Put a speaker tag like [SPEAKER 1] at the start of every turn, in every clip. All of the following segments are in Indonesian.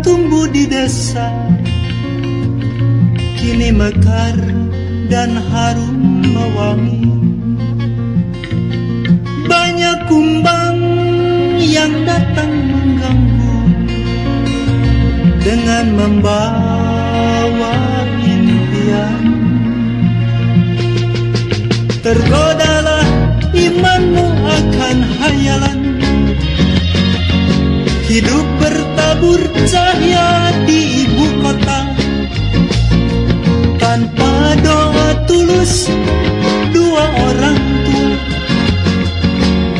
[SPEAKER 1] tumbuh di desa Kini mekar dan harum mewangi. Banyak kumbang yang datang mengganggu Dengan membawa impian. Tergodalah imanmu akan hayalan bertabur cahaya di ibu kota. Tanpa doa tulus dua orang tua.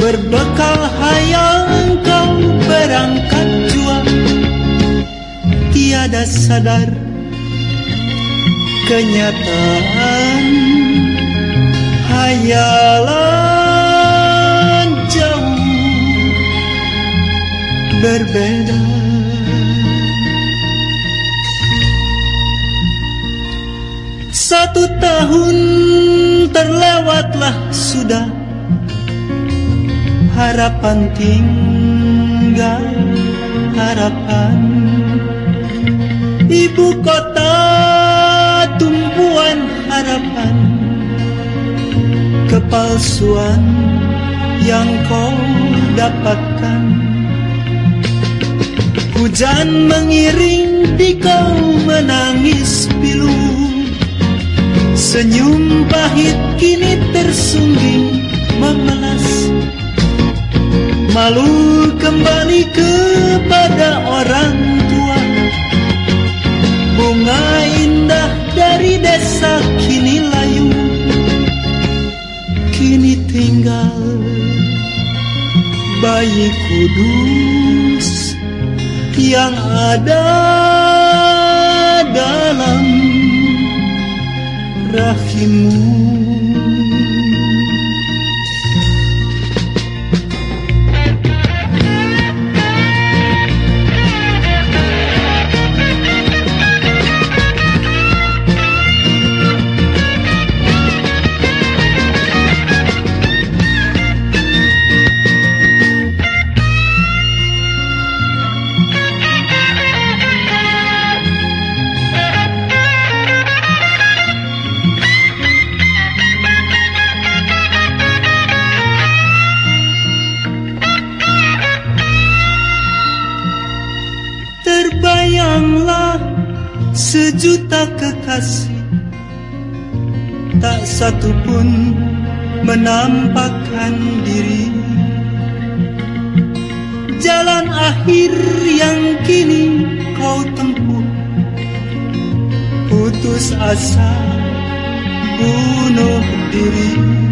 [SPEAKER 1] Berbekal hayal engkau berangkat jua. Tiada sadar kenyataan. Hayalan jauh berbeda Satu tahun terlewatlah sudah Harapan tinggal harapan. Ibu kota tumpuan harapan. Kepalsuan yang kau dapatkan. Hujan mengiring di kau menangis pilu Senyum pahit kini tersungging memelas. Malu kembali kepada orang tua. Bunga indah dari desa kini layu Kini tinggal. Bayi kudus yang ada dalam βράχη μου. Sejuta kekasih. Tak satu pun menampakkan diri. Jalan akhir yang kini kau tempuh. Putus asa bunuh diri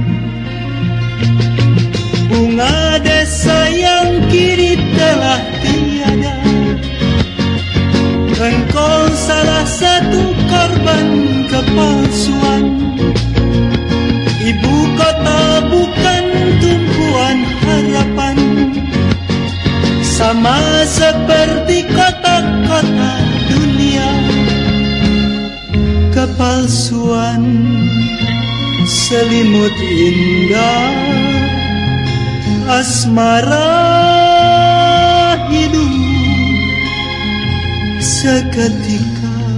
[SPEAKER 1] kepalsuan Ibu kota bukan tumpuan harapan. Sama seperti kota-kota dunia. Kepalsuan selimut indah Asmara hidup seketika